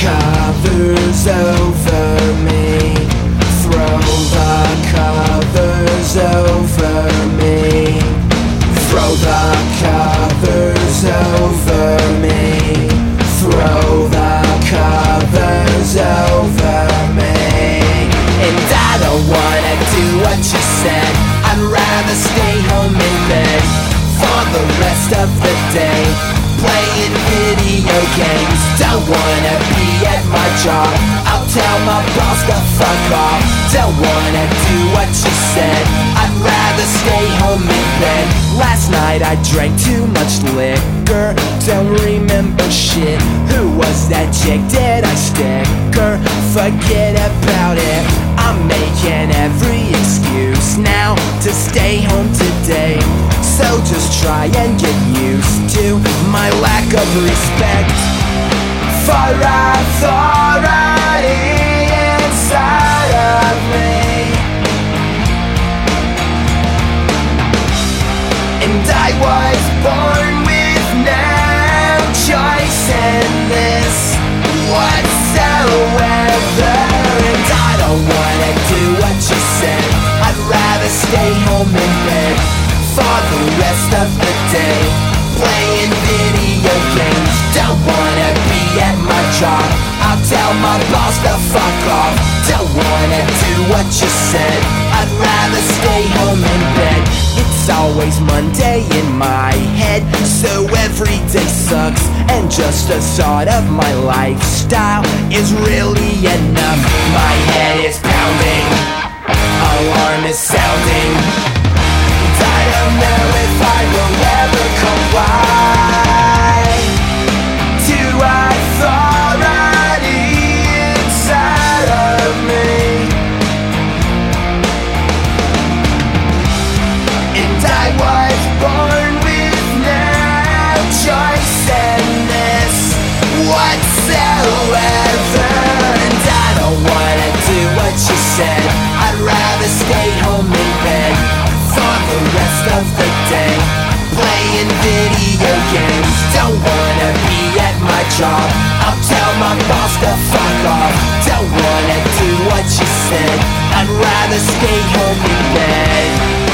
covers over me. Throw the covers over me. Throw the covers over me. Throw the covers over me. And I don't wanna do what you said. I'd rather stay home in bed for the rest of the day. Playing video games. Don't wanna be at my job. I'll tell my boss to fuck off. Don't wanna do what you said. I'd rather stay home in bed. Last night I drank too much liquor. Don't remember shit. Who was that chick? Did I stick her? Forget about it. I'm making every excuse now to stay home today. So just try and get used to my lack of respect for authority inside of me. And I was born with no choice in this whatsoever. And I don't wanna do what you said. I'd rather stay home in bed for the rest of the day. Playing video games. Don't wanna be at my job. I'll tell my boss to fuck off. Don't wanna do what you said. I'd rather stay home in bed. It's always Monday in my head, so every day sucks. And just the thought of my lifestyle is really enough. My head is pounding, alarm is sounding. Playing video games. Don't wanna be at my job. I'll tell my boss to fuck off. Don't wanna do what you said. I'd rather stay home in bed.